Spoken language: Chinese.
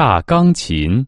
大钢琴。